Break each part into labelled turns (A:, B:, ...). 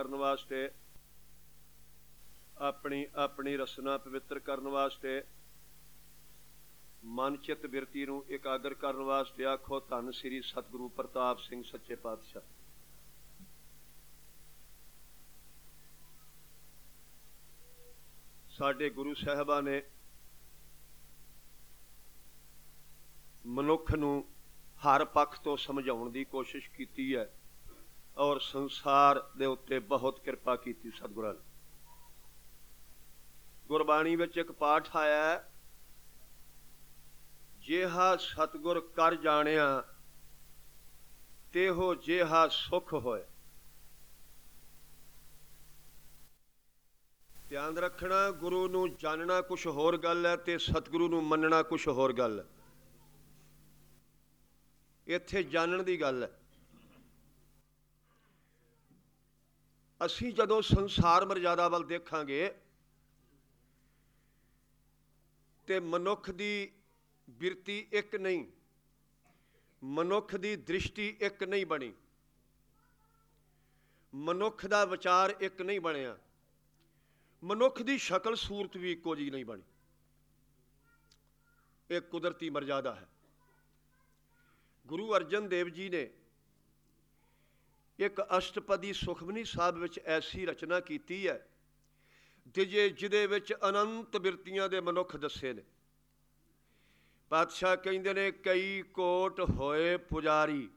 A: ਕਰਨ ਵਾਸਤੇ, ਆਪਣੀ ਆਪਣੀ ਰਸਨਾ ਪਵਿੱਤਰ ਕਰਨ ਵਾਸਤੇ, ਮਨ ਚਿੱਤ ਬਿਰਤੀ ਨੂੰ ਇਕਾਗਰ ਕਰਨ ਵਾਸਤੇ ਆਖੋ, ਧੰਨ ਸ੍ਰੀ ਸਤਿਗੁਰੂ ਪ੍ਰਤਾਪ ਸਿੰਘ ਸੱਚੇ ਪਾਤਸ਼ਾਹ। ਸਾਡੇ ਗੁਰੂ ਸਾਹਿਬਾਂ ਨੇ ਮਨੁੱਖ ਨੂੰ ਹਰ ਪੱਖ ਤੋਂ ਸਮਝਾਉਣ ਦੀ ਕੋਸ਼ਿਸ਼ ਕੀਤੀ ਹੈ। ਔਰ ਸੰਸਾਰ ਦੇ ਉੱਤੇ ਬਹੁਤ ਕਿਰਪਾ ਕੀਤੀ ਸਤਿਗੁਰਾਂ ਨੇ। ਗੁਰਬਾਣੀ ਵਿੱਚ ਇੱਕ ਪਾਠ ਆਇਆ ਜਿਹਾ ਸਤਿਗੁਰ ਕਰ ਜਾਣਿਆ ਤੇ ਹੋ ਜਿਹਾ ਸੁਖ ਹੋਏ ਧਿਆਨ ਰੱਖਣਾ, ਗੁਰੂ ਨੂੰ ਜਾਣਨਾ ਕੁਝ ਹੋਰ ਗੱਲ ਹੈ ਤੇ ਸਤਿਗੁਰੂ ਨੂੰ ਮੰਨਣਾ ਕੁਝ ਹੋਰ ਗੱਲ ਹੈ। ਇੱਥੇ ਜਾਣਨ ਦੀ ਗੱਲ ਹੈ। ਅਸੀਂ ਜਦੋਂ ਸੰਸਾਰ ਮਰਜ਼ਾਦਾ ਵੱਲ ਦੇਖਾਂਗੇ ਤੇ ਮਨੁੱਖ ਦੀ ਬਿਰਤੀ ਇੱਕ ਨਹੀਂ, ਮਨੁੱਖ ਦੀ ਦ੍ਰਿਸ਼ਟੀ ਇੱਕ ਨਹੀਂ ਬਣੀ, ਮਨੁੱਖ ਦਾ ਵਿਚਾਰ ਇੱਕ ਨਹੀਂ ਬਣਿਆ, ਮਨੁੱਖ ਦੀ ਸ਼ਕਲ ਸੂਰਤ ਵੀ ਇੱਕੋ ਜਿਹੀ ਨਹੀਂ ਬਣੀ। ਇਹ ਕੁਦਰਤੀ ਮਰਜ਼ਾਦਾ ਹੈ। ਗੁਰੂ ਅਰਜਨ ਦੇਵ ਜੀ ਨੇ ਇੱਕ ਅਸ਼ਟਪਦੀ ਸੁਖਮਨੀ ਸਾਹਿਬ ਵਿੱਚ ਐਸੀ ਰਚਨਾ ਕੀਤੀ ਹੈ ਜਿਹਦੇ ਜਿਹਦੇ ਵਿੱਚ ਅਨੰਤ ਬਿਰਤੀਆਂ ਦੇ ਮਨੁੱਖ ਦੱਸੇ ਨੇ। ਪਾਤਸ਼ਾਹ ਕਹਿੰਦੇ ਨੇ, ਕਈ ਕੋਟ ਹੋਏ ਪੁਜਾਰੀ,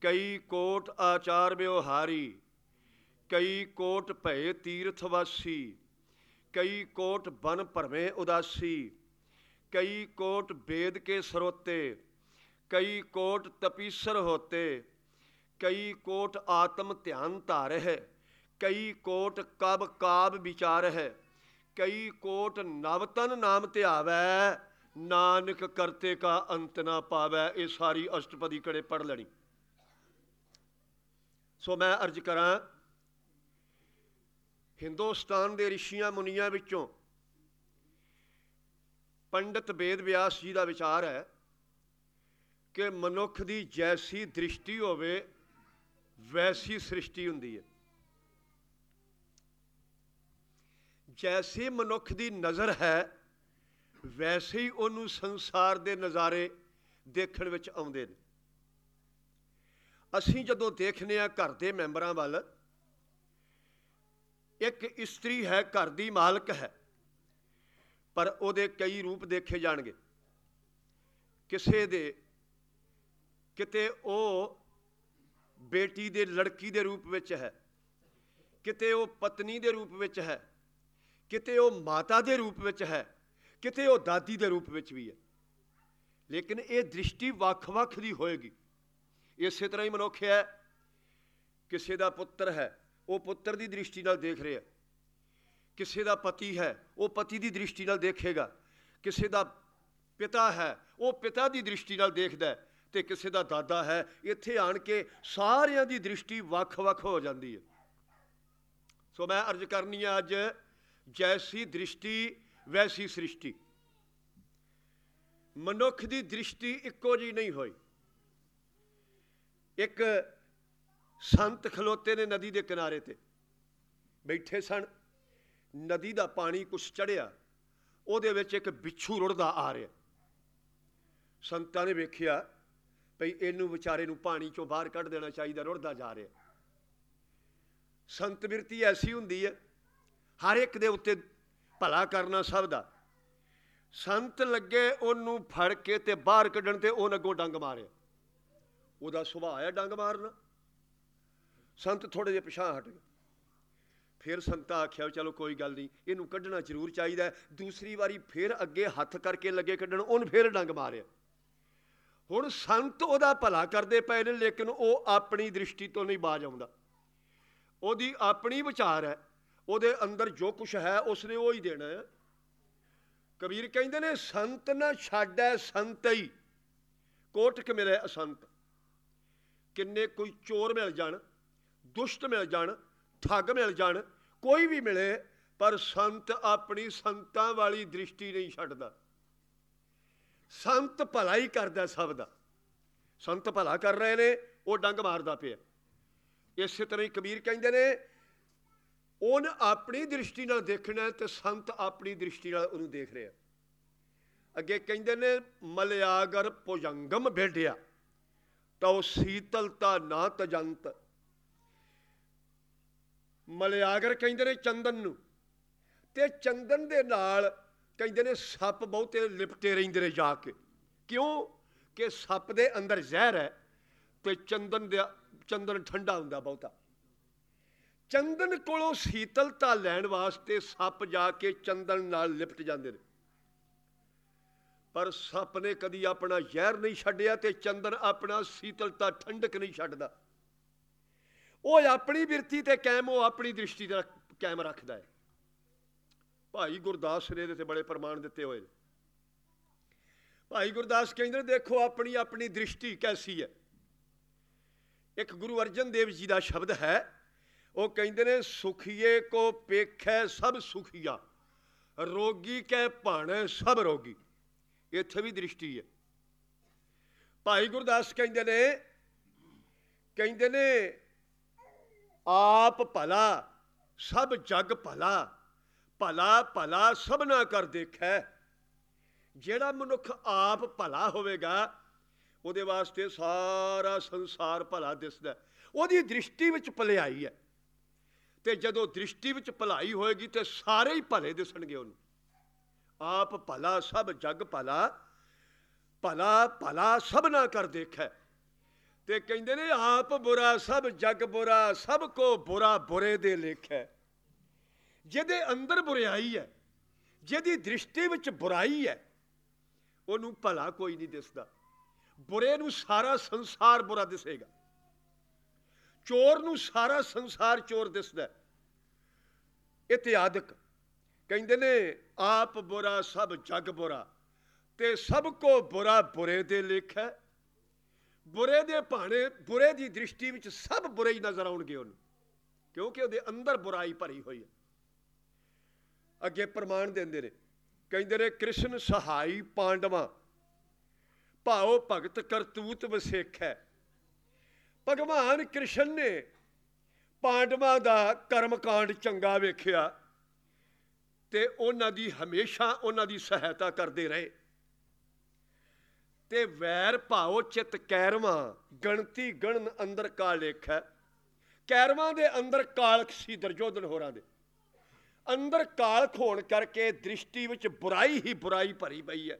A: ਕਈ ਕੋਟ ਆਚਾਰ ਵਿਵਹਾਰੀ, ਕਈ ਕੋਟ ਭਏ ਤੀਰਥ ਵਾਸੀ ਕਈ ਕੋਟ ਬਨ ਭਰਵੇਂ ਉਦਾਸੀ, ਕਈ ਕੋਟ ਵੇਦ ਕੇ ਸਰੋਤੇ, ਕਈ ਕੋਟ ਤਪੀਸਰ ਹੋਤੇ ਕਈ ਕੋਟ ਆਤਮ ਧਿਆਨ ਧਾਰ ਹੈ ਕਈ ਕੋਟ ਕਬ ਕਾਬ ਵਿਚਾਰ ਹੈ ਕਈ ਕੋਟ ਨਵਤਨ ਨਾਮ ਧਿਆਵੈ, ਨਾਨਕ ਕਰਤੇ ਕਾ ਅੰਤ ਨਾ ਪਾਵੈ। ਇਹ ਸਾਰੀ ਅਸ਼ਟਪਦੀ ਕੜੇ ਪੜ ਲੈਣੀ। ਸੋ ਮੈਂ ਅਰਜ ਕਰਾਂ, ਹਿੰਦੁਸਤਾਨ ਦੇ ਰਿਸ਼ੀਆਂ ਮੁਨੀਆਂ ਵਿੱਚੋਂ ਪੰਡਤ ਵੇਦ ਵਿਆਸ ਜੀ ਦਾ ਵਿਚਾਰ ਹੈ ਕਿ ਮਨੁੱਖ ਦੀ ਜੈਸੀ ਦ੍ਰਿਸ਼ਟੀ ਹੋਵੇ ਵੈਸੀ ਸ੍ਰਿਸ਼ਟੀ ਹੁੰਦੀ ਹੈ। ਜੈਸੀ ਮਨੁੱਖ ਦੀ ਨਜ਼ਰ ਹੈ, ਵੈਸੇ ਹੀ ਉਹਨੂੰ ਸੰਸਾਰ ਦੇ ਨਜ਼ਾਰੇ ਦੇਖਣ ਵਿੱਚ ਆਉਂਦੇ ਨੇ। ਅਸੀਂ ਜਦੋਂ ਦੇਖਨੇ ਆ ਘਰ ਦੇ ਮੈਂਬਰਾਂ ਵੱਲ, ਇੱਕ ਇਸਤਰੀ ਹੈ, ਘਰ ਦੀ ਮਾਲਕ ਹੈ, ਪਰ ਉਹਦੇ ਕਈ ਰੂਪ ਦੇਖੇ ਜਾਣਗੇ। ਕਿਸੇ ਦੇ ਕਿਤੇ ਉਹ ਬੇਟੀ ਦੇ ਲੜਕੀ ਦੇ ਰੂਪ ਵਿੱਚ ਹੈ। ਕਿਤੇ ਉਹ ਪਤਨੀ ਦੇ ਰੂਪ ਵਿੱਚ ਹੈ। ਕਿਤੇ ਉਹ ਮਾਤਾ ਦੇ ਰੂਪ ਵਿੱਚ ਹੈ। ਕਿਤੇ ਉਹ ਦਾਦੀ ਦੇ ਰੂਪ ਵਿੱਚ ਵੀ ਹੈ। ਲੇਕਿਨ ਇਹ ਦ੍ਰਿਸ਼ਟੀ ਵੱਖ-ਵੱਖ ਦੀ ਹੋਏਗੀ। ਇਸੇ ਤਰ੍ਹਾਂ ਹੀ ਮਨੁੱਖ ਹੈ। ਕਿਸੇ ਦਾ ਪੁੱਤਰ ਹੈ। ਉਹ ਪੁੱਤਰ ਦੀ ਦ੍ਰਿਸ਼ਟੀ ਨਾਲ ਦੇਖ ਰਿਹਾ। ਕਿਸੇ ਦਾ ਪਤੀ ਹੈ। ਉਹ ਪਤੀ ਦੀ ਦ੍ਰਿਸ਼ਟੀ ਨਾਲ ਦੇਖੇਗਾ। ਕਿਸੇ ਦਾ ਪਿਤਾ ਹੈ। ਉਹ ਪਿਤਾ ਦੀ ਦ੍ਰਿਸ਼ਟੀ ਨਾਲ ਦੇਖਦਾ ਹੈ। ਤੇ ਕਿਸੇ ਦਾ ਦਾਦਾ ਹੈ, ਇੱਥੇ ਆਣ ਕੇ ਸਾਰਿਆਂ ਦੀ ਦ੍ਰਿਸ਼ਟੀ ਵੱਖ-ਵੱਖ ਹੋ ਜਾਂਦੀ ਹੈ। ਸੋ ਮੈਂ ਅਰਜ਼ ਕਰਨੀ ਆ ਅੱਜ, ਜੈਸੀ ਦ੍ਰਿਸ਼ਟੀ, ਵੈਸੀ ਸ੍ਰਿਸ਼ਟੀ। ਮਨੁੱਖ ਦੀ ਦ੍ਰਿਸ਼ਟੀ ਇੱਕੋ ਜਿਹੀ ਨਹੀਂ ਹੋਈ। ਇੱਕ ਸੰਤ ਖਲੋਤੇ ਨੇ ਨਦੀ ਦੇ ਕਿਨਾਰੇ ਤੇ। ਬੈਠੇ ਸਨ, ਨਦੀ ਦਾ ਪਾਣੀ ਕੁਛ ਚੜਿਆ ਉਹਦੇ ਵਿੱਚ ਇੱਕ ਬਿੱਛੂ ਰੁੜਦਾ ਆ ਰਿਹਾ। ਸੰਤਾਂ ਨੇ ਵੇਖਿਆ ਭਈ ਇਹਨੂੰ ਵਿਚਾਰੇ ਨੂੰ ਪਾਣੀ ਚੋਂ ਬਾਹਰ ਕੱਢ ਦੇਣਾ ਚਾਹੀਦਾ, ਰੁੜਦਾ ਜਾ ਰਿਹਾ। ਸੰਤ ਬਿਰਤੀ ਐਸੀ ਹੁੰਦੀ ਹੈ, ਹਰ ਇੱਕ ਦੇ ਉੱਤੇ ਭਲਾ ਕਰਨਾ ਸਭ ਦਾ। ਸੰਤ ਲੱਗੇ ਉਹਨੂੰ ਫੜ ਕੇ ਤੇ ਬਾਹਰ ਕੱਢਣ ਤੇ ਉਹ ਅੱਗੋਂ ਡੰਗ ਮਾਰਿਆ। ਉਹਦਾ ਸੁਭਾਅ ਆ ਡੰਗ ਮਾਰਨਾ। ਸੰਤ ਥੋੜੇ ਜਿਹਾ ਪਿਛਾਂ ਹਟ ਗਏ। ਫਿਰ ਸੰਤਾ ਆਖਿਆ, ਚਲੋ ਕੋਈ ਗੱਲ ਨਹੀਂ, ਇਹਨੂੰ ਕੱਢਣਾ ਜ਼ਰੂਰ ਚਾਹੀਦਾ ਦੂਸਰੀ ਵਾਰੀ ਫਿਰ ਅੱਗੇ ਹੱਥ ਕਰਕੇ ਲੱਗੇ ਕੱਢਣ, ਉਹਨ ਫਿਰ ਡੰਗ ਮਾਰਿਆ। ਹੁਣ ਸੰਤ ਉਹਦਾ ਭਲਾ ਕਰਦੇ ਪਏ ਨੇ, ਲੇਕਿਨ ਉਹ ਆਪਣੀ ਦ੍ਰਿਸ਼ਟੀ ਤੋਂ ਨਹੀਂ ਬਾਜ ਆਉਂਦਾ। ਉਹਦੀ ਆਪਣੀ ਵਿਚਾਰ ਹੈ, ਉਹਦੇ ਅੰਦਰ ਜੋ ਕੁਝ ਹੈ, ਉਸਨੇ ਉਹ ਹੀ ਦੇਣਾ ਹੈ। ਕਬੀਰ ਕਹਿੰਦੇ ਨੇ, ਸੰਤ ਨਾ ਛਾੜੈ ਸੰਤਈ। ਕੋਟਕ ਮਿਲੇ ਅਸੰਤ? ਕਿੰਨੇ ਕੋਈ ਚੋਰ ਮਿਲ ਜਾਣ, ਦੁਸ਼ਟ ਮਿਲ ਜਾਣ, ਠੱਗ ਮਿਲ ਜਾਣ, ਕੋਈ ਵੀ ਮਿਲੇ, ਪਰ ਸੰਤ ਆਪਣੀ ਸੰਤਾਂ ਵਾਲੀ ਦ੍ਰਿਸ਼ਟੀ ਨਹੀਂ ਛੱਡਦਾ। ਸੰਤ ਭਲਾ ਹੀ ਕਰਦਾ ਸਭ ਦਾ। ਸੰਤ ਭਲਾ ਕਰ ਰਹੇ ਨੇ, ਉਹ ਡੰਗ ਮਾਰਦਾ ਪਿਆ। ਇਸੇ ਤਰ੍ਹਾਂ ਹੀ ਕਬੀਰ ਕਹਿੰਦੇ ਨੇ, ਉਹਨ ਆਪਣੀ ਦ੍ਰਿਸ਼ਟੀ ਨਾਲ ਦੇਖਣਾ ਹੈ ਤੇ ਸੰਤ ਆਪਣੀ ਦ੍ਰਿਸ਼ਟੀ ਨਾਲ ਉਹਨੂੰ ਦੇਖ ਰਿਹਾ। ਅੱਗੇ ਕਹਿੰਦੇ ਨੇ, ਮਲਿਆਗਰ ਭੁਜੰਗਮ ਭੇਡਿਆ, ਤਉ ਸੀਤਲਤਾ ਨਾ ਤਜੰਤ ਮਲਿਆਗਰ ਕਹਿੰਦੇ ਨੇ ਚੰਦਨ ਨੂੰ, ਤੇ ਚੰਦਨ ਦੇ ਨਾਲ ਕਹਿੰਦੇ ਨੇ ਸੱਪ ਬਹੁਤੇ ਲਿਪਟੇ ਰਹਿੰਦੇ ਨੇ ਜਾ ਕੇ। ਕਿਉਂ? ਕਿ ਸੱਪ ਦੇ ਅੰਦਰ ਜ਼ਹਿਰ ਹੈ ਤੇ ਚੰਦਨ ਦਾ ਚੰਦਨ ਠੰਡਾ ਹੁੰਦਾ ਬਹੁਤਾ। ਚੰਦਨ ਕੋਲੋਂ ਸੀਤਲਤਾ ਲੈਣ ਵਾਸਤੇ ਸੱਪ ਜਾ ਕੇ ਚੰਦਨ ਨਾਲ ਲਿਪਟ ਜਾਂਦੇ ਨੇ। ਪਰ ਸੱਪ ਨੇ ਕਦੀ ਆਪਣਾ ਜ਼ਹਿਰ ਨਹੀਂ ਛੱਡਿਆ ਤੇ ਚੰਦਨ ਆਪਣਾ ਸੀਤਲਤਾ ਠੰਡਕ ਨਹੀਂ ਛੱਡਦਾ। ਉਹ ਆਪਣੀ ਬਿਰਤੀ ਤੇ ਕਾਇਮ, ਉਹ ਆਪਣੀ ਦ੍ਰਿਸ਼ਟੀ ਤੇ ਕਾਇਮ ਰੱਖਦਾ ਹੈ। ਭਾਈ ਗੁਰਦਾਸ ਨੇ ਇਹਦੇ ਤੇ ਬੜੇ ਪ੍ਰਮਾਣ ਦਿੱਤੇ ਹੋਏ ਨੇ। ਭਾਈ ਗੁਰਦਾਸ ਕਹਿੰਦੇ ਨੇ, ਦੇਖੋ ਆਪਣੀ ਆਪਣੀ ਦ੍ਰਿਸ਼ਟੀ ਕੈਸੀ ਹੈ। ਇੱਕ ਗੁਰੂ ਅਰਜਨ ਦੇਵ ਜੀ ਦਾ ਸ਼ਬਦ ਹੈ, ਉਹ ਕਹਿੰਦੇ ਨੇ, ਸੁਖੀਏ ਕੋ ਪੇਖੈ ਸਭ ਸੁਖੀਆ, ਰੋਗੀ ਕੈ ਭਾਣੇ ਸਭ ਰੋਗੀ। ਇੱਥੇ ਵੀ ਦ੍ਰਿਸ਼ਟੀ ਹੈ। ਭਾਈ ਗੁਰਦਾਸ ਕਹਿੰਦੇ ਨੇ ਕਹਿੰਦੇ ਨੇ, ਆਪ ਭਲਾ, ਸਭ ਜਗ ਭਲਾ ਭਲਾ ਭਲਾ ਸਭਨਾ ਕਰ ਦੇਖੈ। ਜਿਹੜਾ ਮਨੁੱਖ ਆਪ ਭਲਾ ਹੋਵੇਗਾ, ਉਹਦੇ ਵਾਸਤੇ ਸਾਰਾ ਸੰਸਾਰ ਭਲਾ ਦਿਸਦਾ ਉਹਦੀ ਦ੍ਰਿਸ਼ਟੀ ਵਿੱਚ ਭਲਾਈ ਹੈ। ਤੇ ਜਦੋਂ ਦ੍ਰਿਸ਼ਟੀ ਵਿੱਚ ਭਲਾਈ ਹੋਏਗੀ, ਤੇ ਸਾਰੇ ਹੀ ਭਲੇ ਦਿਸਣਗੇ ਉਹਨੂੰ। ਆਪ ਭਲਾ ਸਭ, ਜਗ ਭਲਾ ਭਲਾ ਭਲਾ ਸਭਨਾ ਕਰ ਦੇਖੈ। ਤੇ ਕਹਿੰਦੇ ਨੇ, ਆਪ ਬੁਰਾ ਸਭ, ਜਗ ਬੁਰਾ, ਸਭ ਕੋ ਬੁਰਾ ਬੁਰੇ ਦੇ ਲੇਖੈ। ਜਿਹਦੇ ਅੰਦਰ ਬੁਰਾਈ ਹੈ, ਜਿਹਦੀ ਦ੍ਰਿਸ਼ਟੀ ਵਿੱਚ ਬੁਰਾਈ ਹੈ, ਉਹਨੂੰ ਭਲਾ ਕੋਈ ਨਹੀਂ ਦਿਸਦਾ। ਬੁਰੇ ਨੂੰ ਸਾਰਾ ਸੰਸਾਰ ਬੁਰਾ ਦਿਸੇਗਾ। ਚੋਰ ਨੂੰ ਸਾਰਾ ਸੰਸਾਰ ਚੋਰ ਦਿਸਦਾ ਹੈ। ਇਤਿਆਦਿਕ ਕਹਿੰਦੇ ਨੇ, ਆਪ ਬੁਰਾ, ਸਭ ਜਗ ਬੁਰਾ, ਤੇ ਸਭ ਕੋ ਬੁਰਾ ਬੁਰੇ ਦੇ ਲੇਖੈ ਬੁਰੇ ਦੇ ਭਾਣੇ, ਬੁਰੇ ਦੀ ਦ੍ਰਿਸ਼ਟੀ ਵਿੱਚ ਸਭ ਬੁਰੇ ਹੀ ਨਜ਼ਰ ਆਉਣਗੇ ਉਹਨੂੰ, ਕਿਉਂਕਿ ਉਹਦੇ ਅੰਦਰ ਬੁਰਾਈ ਭਰੀ ਹੋਈ ਹੈ। ਅੱਗੇ ਪ੍ਰਮਾਣ ਦਿੰਦੇ ਨੇ। ਕਹਿੰਦੇ ਨੇ, ਕ੍ਰਿਸ਼ਨ ਸਹਾਈ ਪਾਂਡਵਾ, ਭਾਉ ਭਗਤ ਕਰਤੂਤ ਵਸੇਖ। ਹੈ ਭਗਵਾਨ ਕ੍ਰਿਸ਼ਨ ਨੇ ਪਾਂਡਵਾਂ ਦਾ ਕਰਮਕਾਂਡ ਚੰਗਾ ਵੇਖਿਆ ਤੇ ਉਹਨਾਂ ਦੀ ਹਮੇਸ਼ਾ ਉਹਨਾਂ ਦੀ ਸਹਾਇਤਾ ਕਰਦੇ ਰਹੇ। ਤੇ ਵੈਰ ਭਾਉ ਚਿਤ ਕੈਰਵਾਂ, ਗਣਤੀ ਗਣਨ ਅੰਦਰ ਕਾ ਲੇਖੈ ਕੈਰਵਾਂ ਦੇ ਅੰਦਰ ਕਾਲਕ ਸੀ ਦਰਜੋਧਨ ਹੋਰਾਂ ਦੇ। ਅੰਦਰ ਕਾਲਖ ਹੋਣ ਕਰਕੇ ਦ੍ਰਿਸ਼ਟੀ ਵਿੱਚ ਬੁਰਾਈ ਹੀ ਬੁਰਾਈ ਭਰੀ ਪਈ ਹੈ।